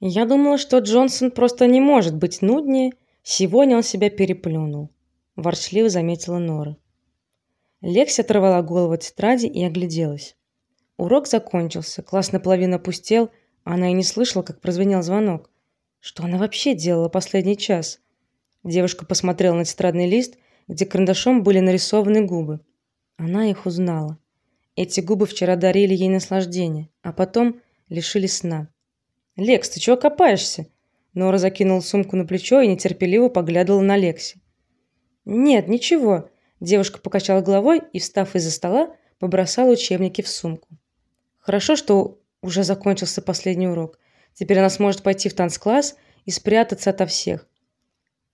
Я думала, что Джонсон просто не может быть нуднее. Сегодня он себя переплюнул, ворчливо заметила Нора. Лекси оторвала голову от тетради и огляделась. Урок закончился, класс наполовину опустел, а она и не слышала, как прозвенел звонок. Что она вообще делала последний час? Девушка посмотрела на тетрадный лист, где карандашом были нарисованы губы. Она их узнала. Эти губы вчера дарили ей наслаждение, а потом лишили сна. Лекс, ты чего копаешься? Нора закинула сумку на плечо и нетерпеливо поглядывала на Лекси. Нет, ничего. Девушка покачала головой и, встав из-за стола, побросала учебники в сумку. Хорошо, что уже закончился последний урок. Теперь она сможет пойти в танцкласс и спрятаться ото всех.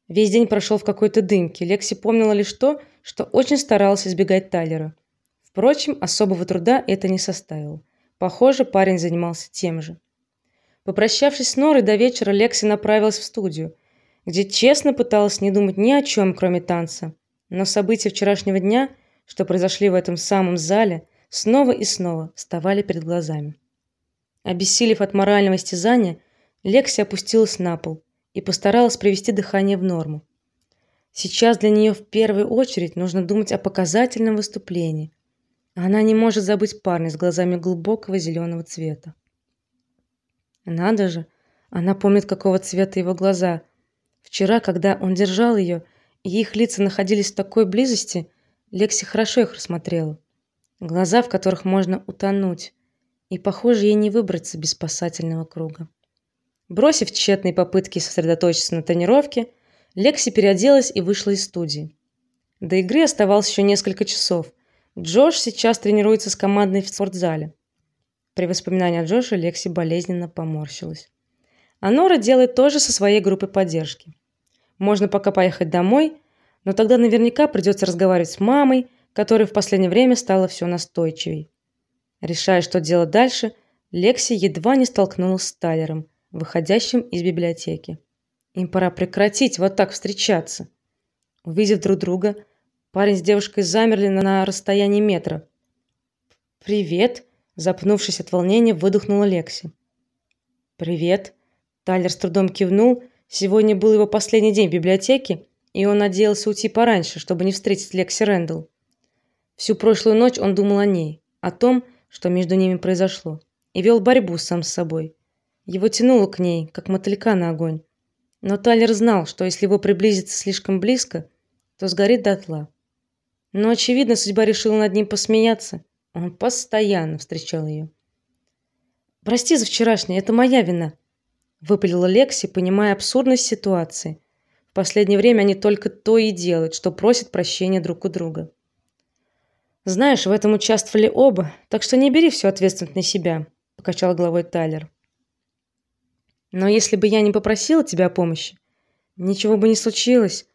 Весь день прошел в какой-то дымке. Лекси помнила лишь то, что очень старалась избегать Тайлера. Впрочем, особого труда это не составило. Похоже, парень занимался тем же. Попрощавшись с Норой до вечера, Лекси направилась в студию, где честно пыталась не думать ни о чем, кроме танца. Но события вчерашнего дня, что произошли в этом самом зале, снова и снова вставали перед глазами. Обессилев от морального истязания, Лекси опустилась на пол и постаралась привести дыхание в норму. Сейчас для нее в первую очередь нужно думать о показательном выступлении. Она не может забыть парня с глазами глубокого зеленого цвета. Надо же, она помнит, какого цвета его глаза. Вчера, когда он держал ее, и их лица находились в такой близости, Лекси хорошо их рассмотрела. Глаза, в которых можно утонуть, и, похоже, ей не выбраться без спасательного круга. Бросив тщетные попытки сосредоточиться на тренировке, Лекси переоделась и вышла из студии. До игры оставалось еще несколько часов. Джош сейчас тренируется с командой в спортзале. При воспоминании о Джоше Лекси болезненно поморщилась. А Нора делает то же со своей группой поддержки. Можно пока поехать домой, но тогда наверняка придется разговаривать с мамой, которая в последнее время стала все настойчивей. Решая, что делать дальше, Лекси едва не столкнулась с Тайлером, выходящим из библиотеки. Им пора прекратить вот так встречаться. Увидев друг друга, парень с девушкой замерли на расстоянии метра. Привет, Запнувшись от волнения, выдохнула Лекси. Привет. Тайлер с трудом кивнул. Сегодня был его последний день в библиотеке, и он надеялся уйти пораньше, чтобы не встретить Лекси Рэндалл. Всю прошлую ночь он думал о ней, о том, что между ними произошло, и вел борьбу сам с собой. Его тянуло к ней, как мотылька на огонь. Но Тайлер знал, что если его приблизиться слишком близко, то сгорит дотла. Но очевидно, судьба решила над ним посмеяться он постоянно встречал ее. Прости за вчерашнее, это моя вина, выпалила Лекси, понимая абсурдность ситуации. В последнее время они только то и делают, что просят прощения друг у друга. Знаешь, в этом участвовали оба, так что не бери всю ответственность на себя, покачал головой Тайлер. Но если бы я не попросила тебя о помощи, ничего бы не случилось.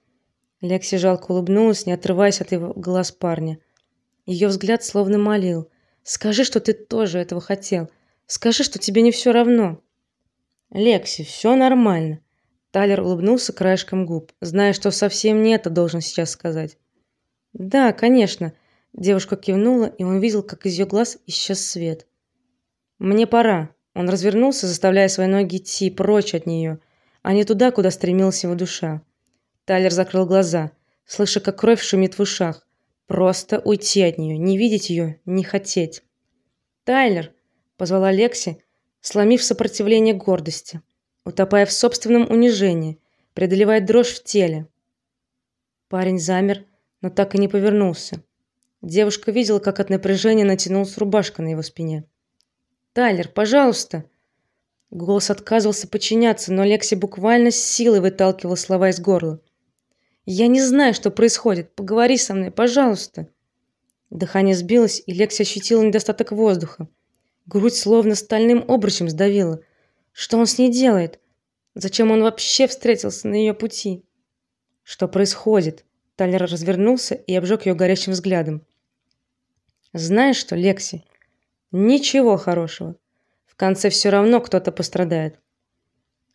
Лекси жалко улыбнулась, не отрываясь от его глаз парня. Ее взгляд словно молил: "Скажи, что ты тоже этого хотел. Скажи, что тебе не все равно". Лекси, все нормально. Талер улыбнулся краешком губ, зная, что совсем не это должен сейчас сказать. Да, конечно, девушка кивнула, и он видел, как из ее глаз исчез свет. Мне пора. Он развернулся, заставляя свои ноги идти прочь от нее, а не туда, куда стремилась его душа. Тайлер закрыл глаза, слыша, как кровь шумит в ушах. Просто уйти от нее, не видеть ее, не хотеть. Тайлер позвала Лекси, сломив сопротивление гордости, утопая в собственном унижении, преодолевая дрожь в теле. Парень замер, но так и не повернулся. Девушка видела, как от напряжения натянулась рубашка на его спине. Тайлер, пожалуйста. Голос отказывался подчиняться, но Лекси буквально с силой выталкивала слова из горла. Я не знаю, что происходит. Поговори со мной, пожалуйста. Дыхание сбилось, и Лекси ощутила недостаток воздуха. Грудь словно стальным обручем сдавила. Что он с ней делает? Зачем он вообще встретился на ее пути? Что происходит? Тайлер развернулся и обжег ее горящим взглядом. Знаешь что, Лекси, ничего хорошего. В конце все равно кто-то пострадает.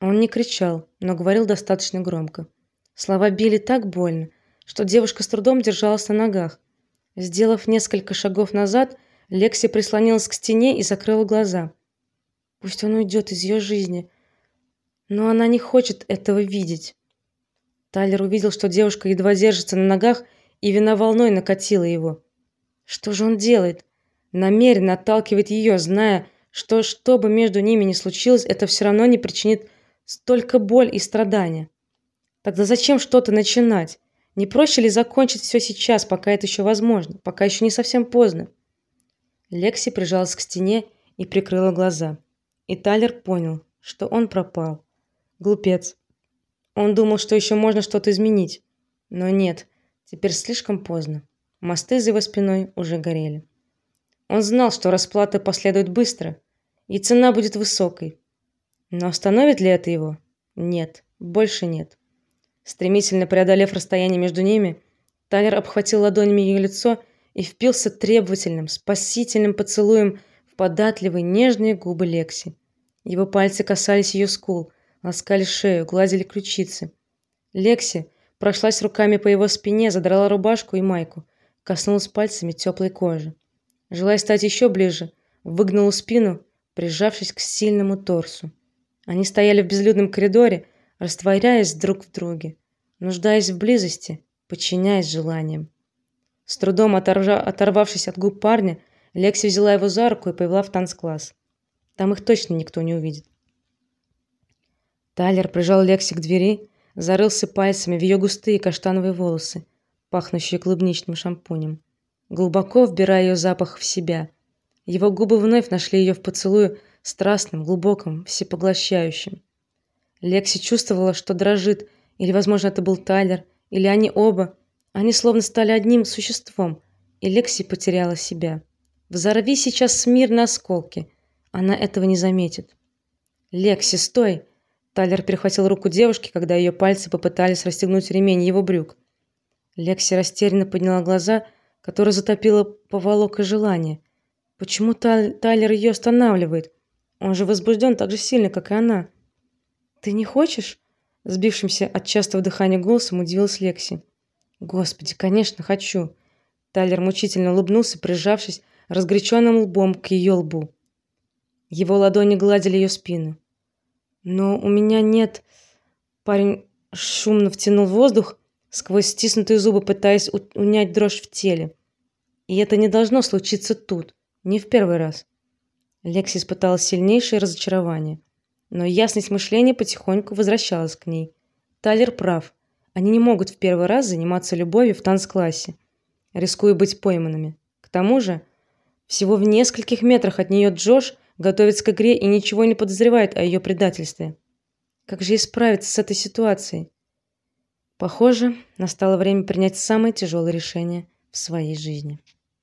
Он не кричал, но говорил достаточно громко. Слова били так больно, что девушка с трудом держалась на ногах. Сделав несколько шагов назад, Лекси прислонилась к стене и закрыла глаза. Пусть он уйдет из ее жизни. Но она не хочет этого видеть. Тайлер увидел, что девушка едва держится на ногах, и вина волной накатила его. Что же он делает? Намеренно отталкивает ее, зная, что что бы между ними ни случилось, это все равно не причинит столько боль и страдания. Тогда зачем что-то начинать? Не проще ли закончить все сейчас, пока это еще возможно, пока еще не совсем поздно? Лекси прижалась к стене и прикрыла глаза. И Тайлер понял, что он пропал. Глупец. Он думал, что еще можно что-то изменить, но нет, теперь слишком поздно. Мосты за его спиной уже горели. Он знал, что расплата последует быстро, и цена будет высокой. Но остановит ли это его? Нет, больше нет. Стремительно преодолев расстояние между ними, Тайлер обхватил ладонями ее лицо и впился требовательным, спасительным поцелуем в податливые, нежные губы Лекси. Его пальцы касались ее скул, ласкали шею, гладили ключицы. Лекси прошлась руками по его спине, задрала рубашку и майку, коснулась пальцами теплой кожи. Желая стать еще ближе, выгнула спину, прижавшись к сильному торсу. Они стояли в безлюдном коридоре, растворяясь друг в друге, нуждаясь в близости, подчиняясь желаниям. С трудом оторвавшись от губ парня, Лекси взяла его за руку и повела в танцкласс. Там их точно никто не увидит. Тайлер прижал Лекси к двери, зарылся пальцами в ее густые каштановые волосы, пахнущие клубничным шампунем, глубоко вбирая ее запах в себя. Его губы вновь нашли ее в поцелуе страстным, глубоким, всепоглощающим. Лекси чувствовала, что дрожит, или, возможно, это был Тайлер, или они оба. Они словно стали одним существом, и Лекси потеряла себя. Взорви сейчас мир на осколки, она этого не заметит. Лекси, стой! Тайлер перехватил руку девушки, когда ее пальцы попытались расстегнуть ремень его брюк. Лекси растерянно подняла глаза, которые затопило поволока желания. Почему Тайлер ее останавливает? Он же возбужден так же сильно, как и она. Ты не хочешь? сбившимся от частого дыхания голосом удивилась Лекси. Господи, конечно, хочу. Тайлер мучительно улыбнулся, прижавшись разгоряченным лбом к ее лбу. Его ладони гладили ее спину. Но у меня нет. Парень шумно втянул воздух сквозь стиснутые зубы, пытаясь унять дрожь в теле. И это не должно случиться тут, не в первый раз. Лекси испытала сильнейшее разочарование, но ясность мышления потихоньку возвращалась к ней. Тайлер прав. Они не могут в первый раз заниматься любовью в танцклассе, рискуя быть пойманными. К тому же, всего в нескольких метрах от нее Джош готовится к игре и ничего не подозревает о ее предательстве. Как же исправиться с этой ситуацией? Похоже, настало время принять самое тяжелое решение в своей жизни.